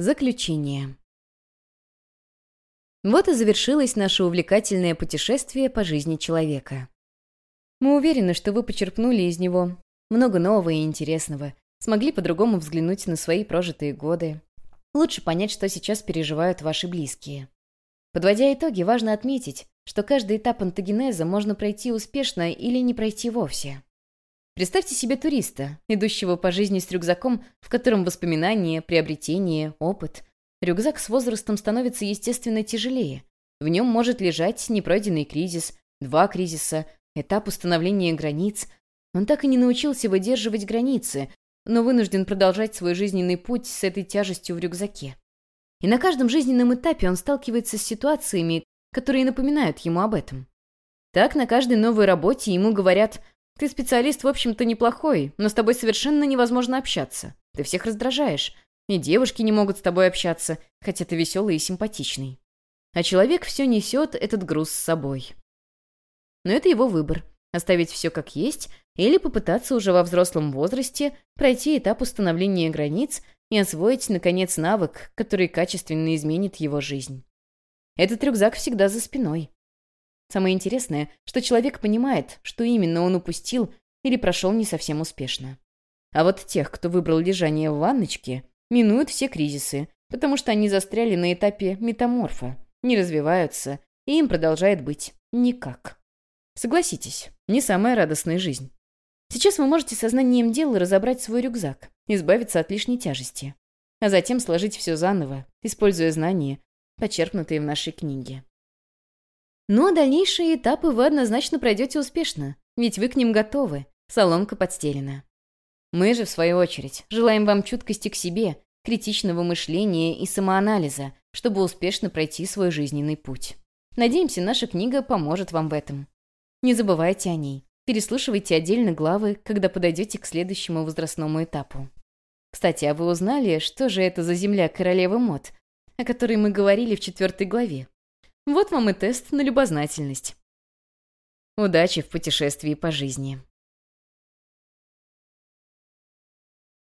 Заключение. Вот и завершилось наше увлекательное путешествие по жизни человека. Мы уверены, что вы почерпнули из него много нового и интересного, смогли по-другому взглянуть на свои прожитые годы, лучше понять, что сейчас переживают ваши близкие. Подводя итоги, важно отметить, что каждый этап антогенеза можно пройти успешно или не пройти вовсе. Представьте себе туриста, идущего по жизни с рюкзаком, в котором воспоминания, приобретения, опыт. Рюкзак с возрастом становится, естественно, тяжелее. В нем может лежать непройденный кризис, два кризиса, этап установления границ. Он так и не научился выдерживать границы, но вынужден продолжать свой жизненный путь с этой тяжестью в рюкзаке. И на каждом жизненном этапе он сталкивается с ситуациями, которые напоминают ему об этом. Так на каждой новой работе ему говорят ты специалист, в общем-то, неплохой, но с тобой совершенно невозможно общаться. Ты всех раздражаешь. И девушки не могут с тобой общаться, хотя ты веселый и симпатичный. А человек все несет этот груз с собой. Но это его выбор – оставить все как есть или попытаться уже во взрослом возрасте пройти этап установления границ и освоить, наконец, навык, который качественно изменит его жизнь. Этот рюкзак всегда за спиной. Самое интересное, что человек понимает, что именно он упустил или прошел не совсем успешно. А вот тех, кто выбрал лежание в ванночке, минуют все кризисы, потому что они застряли на этапе метаморфа, не развиваются, и им продолжает быть никак. Согласитесь, не самая радостная жизнь. Сейчас вы можете сознанием дела разобрать свой рюкзак, избавиться от лишней тяжести, а затем сложить все заново, используя знания, почерпнутые в нашей книге. Ну а дальнейшие этапы вы однозначно пройдете успешно, ведь вы к ним готовы, соломка подстелена. Мы же, в свою очередь, желаем вам чуткости к себе, критичного мышления и самоанализа, чтобы успешно пройти свой жизненный путь. Надеемся, наша книга поможет вам в этом. Не забывайте о ней. Переслушивайте отдельно главы, когда подойдете к следующему возрастному этапу. Кстати, а вы узнали, что же это за земля королевы мод, о которой мы говорили в четвертой главе? Вот вам и тест на любознательность. Удачи в путешествии по жизни.